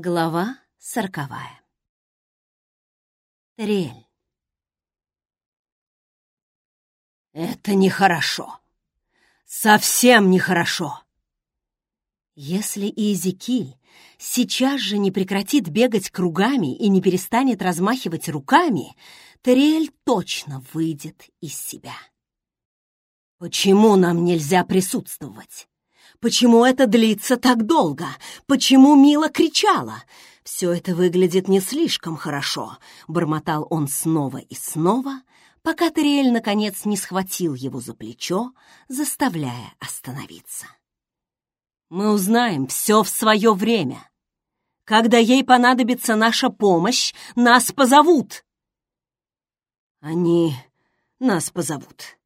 Глава сороковая. Трель. Это нехорошо. Совсем нехорошо. Если Иезекиль сейчас же не прекратит бегать кругами и не перестанет размахивать руками, Терриэль точно выйдет из себя. Почему нам нельзя присутствовать? Почему это длится так долго? Почему Мила кричала? Все это выглядит не слишком хорошо, бормотал он снова и снова, пока Терриэль наконец не схватил его за плечо, заставляя остановиться. Мы узнаем все в свое время. Когда ей понадобится наша помощь, нас позовут. Они нас позовут.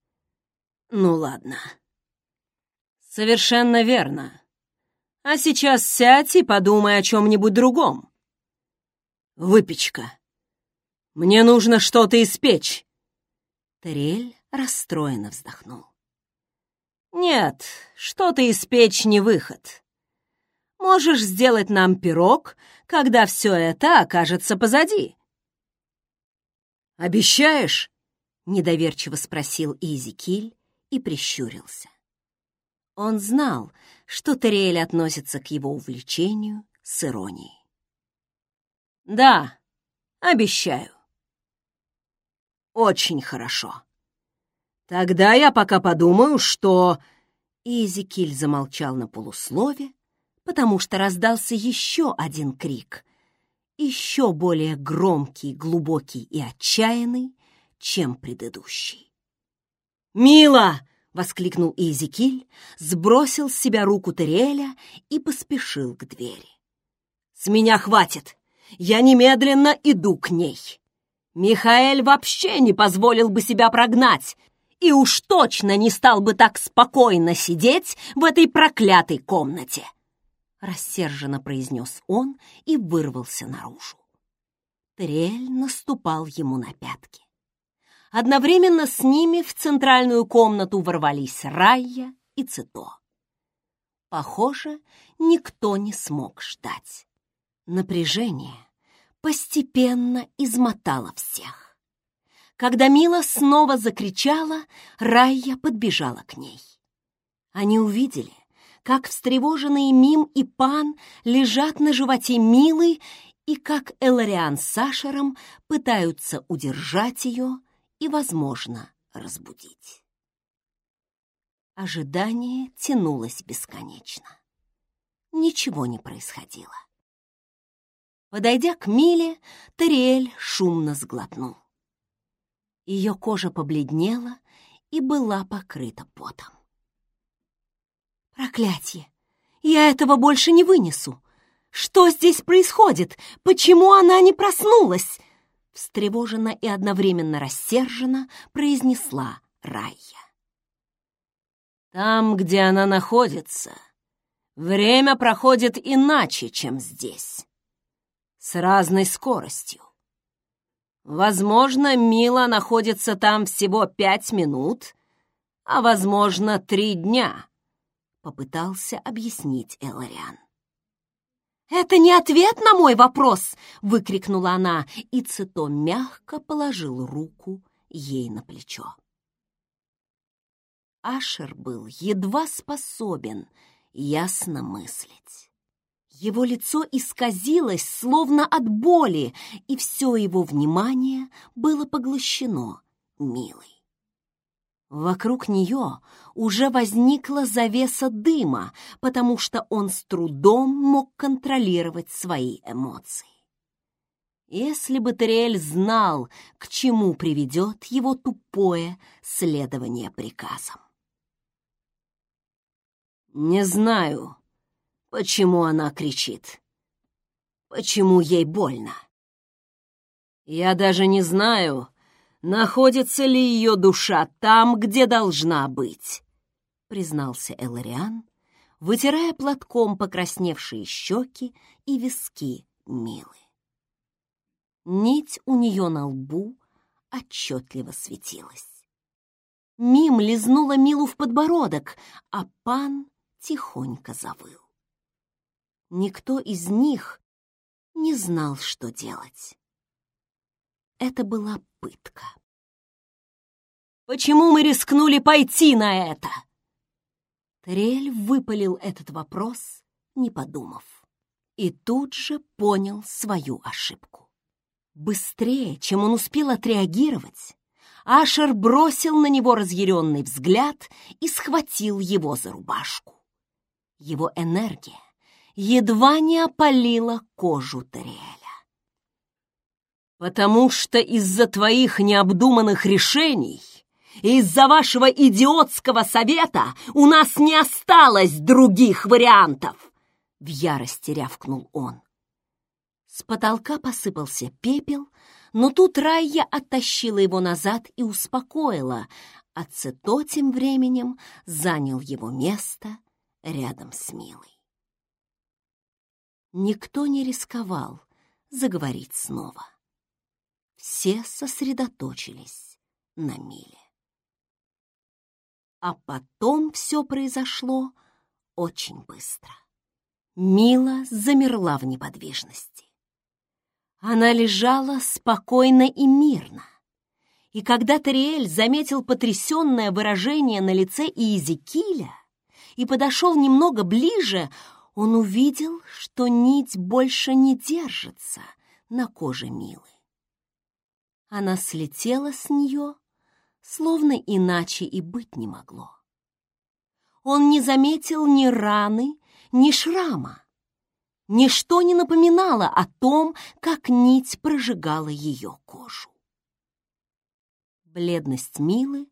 Ну ладно. Совершенно верно. А сейчас сядь и подумай о чем-нибудь другом. Выпечка. Мне нужно что-то испечь. Терель расстроенно вздохнул. Нет, что-то испечь не выход. Можешь сделать нам пирог, когда все это окажется позади. «Обещаешь?» — недоверчиво спросил Изикиль и прищурился. Он знал, что Терриэль относится к его увлечению с иронией. «Да, обещаю». «Очень хорошо. Тогда я пока подумаю, что...» Изикиль замолчал на полуслове, потому что раздался еще один крик, еще более громкий, глубокий и отчаянный, чем предыдущий. «Мила!» — воскликнул Изикиль, сбросил с себя руку Тереля и поспешил к двери. «С меня хватит! Я немедленно иду к ней!» Михаэль вообще не позволил бы себя прогнать и уж точно не стал бы так спокойно сидеть в этой проклятой комнате. Рассерженно произнес он и вырвался наружу. Трель наступал ему на пятки. Одновременно с ними в центральную комнату ворвались Райя и Цито. Похоже, никто не смог ждать. Напряжение постепенно измотало всех. Когда Мила снова закричала, Райя подбежала к ней. Они увидели, как встревоженные Мим и Пан лежат на животе Милы и как Элариан с Сашером пытаются удержать ее, и, возможно, разбудить. Ожидание тянулось бесконечно. Ничего не происходило. Подойдя к Миле, Тариэль шумно сглотнул. Ее кожа побледнела и была покрыта потом. «Проклятье! Я этого больше не вынесу! Что здесь происходит? Почему она не проснулась?» Встревоженно и одновременно рассерженно произнесла Райя. «Там, где она находится, время проходит иначе, чем здесь, с разной скоростью. Возможно, Мила находится там всего пять минут, а, возможно, три дня», — попытался объяснить Элариан. «Это не ответ на мой вопрос!» — выкрикнула она, и Цито мягко положил руку ей на плечо. Ашер был едва способен ясно мыслить. Его лицо исказилось, словно от боли, и все его внимание было поглощено милой. Вокруг нее уже возникла завеса дыма, потому что он с трудом мог контролировать свои эмоции. Если бы Тариэль знал, к чему приведет его тупое следование приказам. «Не знаю, почему она кричит, почему ей больно. Я даже не знаю, находится ли ее душа там, где должна быть, признался Элариан, вытирая платком покрасневшие щеки и виски Милы. Нить у нее на лбу отчетливо светилась. Мим лизнула Милу в подбородок, а пан тихонько завыл. Никто из них не знал, что делать. Это была пытка. «Почему мы рискнули пойти на это?» Трель выпалил этот вопрос, не подумав, и тут же понял свою ошибку. Быстрее, чем он успел отреагировать, Ашер бросил на него разъяренный взгляд и схватил его за рубашку. Его энергия едва не опалила кожу Териэля. «Потому что из-за твоих необдуманных решений и из-за вашего идиотского совета у нас не осталось других вариантов!» В ярости рявкнул он. С потолка посыпался пепел, но тут Райя оттащила его назад и успокоила, а Цито тем временем занял его место рядом с Милой. Никто не рисковал заговорить снова. Все сосредоточились на Миле. А потом все произошло очень быстро. Мила замерла в неподвижности. Она лежала спокойно и мирно. И когда Тариэль заметил потрясенное выражение на лице Иезекииля и подошел немного ближе, он увидел, что нить больше не держится на коже Милы. Она слетела с нее, словно иначе и быть не могло. Он не заметил ни раны, ни шрама. Ничто не напоминало о том, как нить прожигала ее кожу. Бледность Милы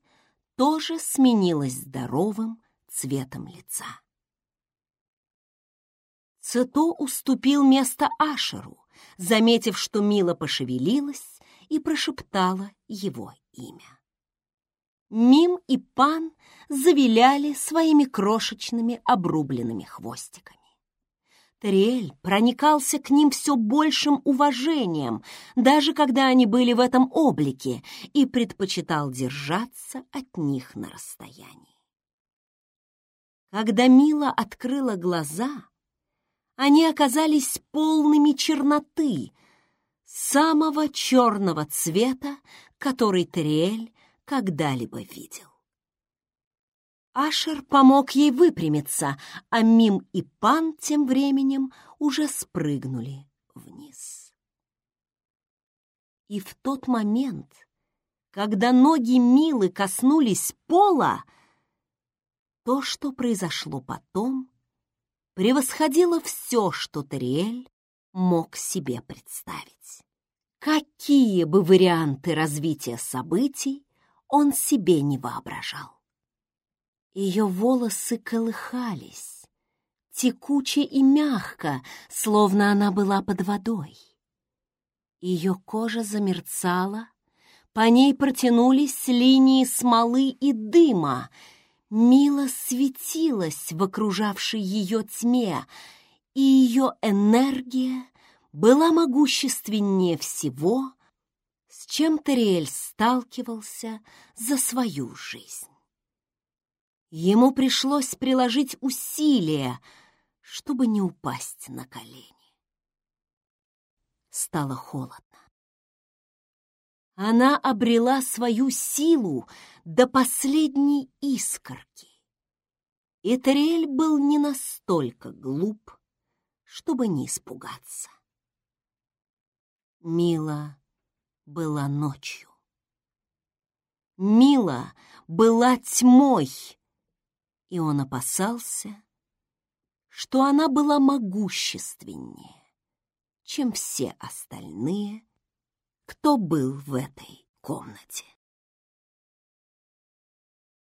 тоже сменилась здоровым цветом лица. Цито уступил место Ашеру, заметив, что Мила пошевелилась и прошептала его имя. Мим и Пан завиляли своими крошечными обрубленными хвостиками. Тариэль проникался к ним все большим уважением, даже когда они были в этом облике, и предпочитал держаться от них на расстоянии. Когда Мила открыла глаза, они оказались полными черноты, самого черного цвета, который Тариэль когда-либо видел. Ашер помог ей выпрямиться, а Мим и Пан тем временем уже спрыгнули вниз. И в тот момент, когда ноги Милы коснулись пола, то, что произошло потом, превосходило все, что Тариэль мог себе представить. Какие бы варианты развития событий он себе не воображал. Ее волосы колыхались, текуче и мягко, словно она была под водой. Ее кожа замерцала, по ней протянулись линии смолы и дыма. Мила светилась в окружавшей ее тьме, и ее энергия была могущественнее всего, с чем Тариэль сталкивался за свою жизнь. Ему пришлось приложить усилия, чтобы не упасть на колени. Стало холодно. Она обрела свою силу до последней искорки. И Тариэль был не настолько глуп, чтобы не испугаться. Мила была ночью. Мила была тьмой, и он опасался, что она была могущественнее, чем все остальные, кто был в этой комнате.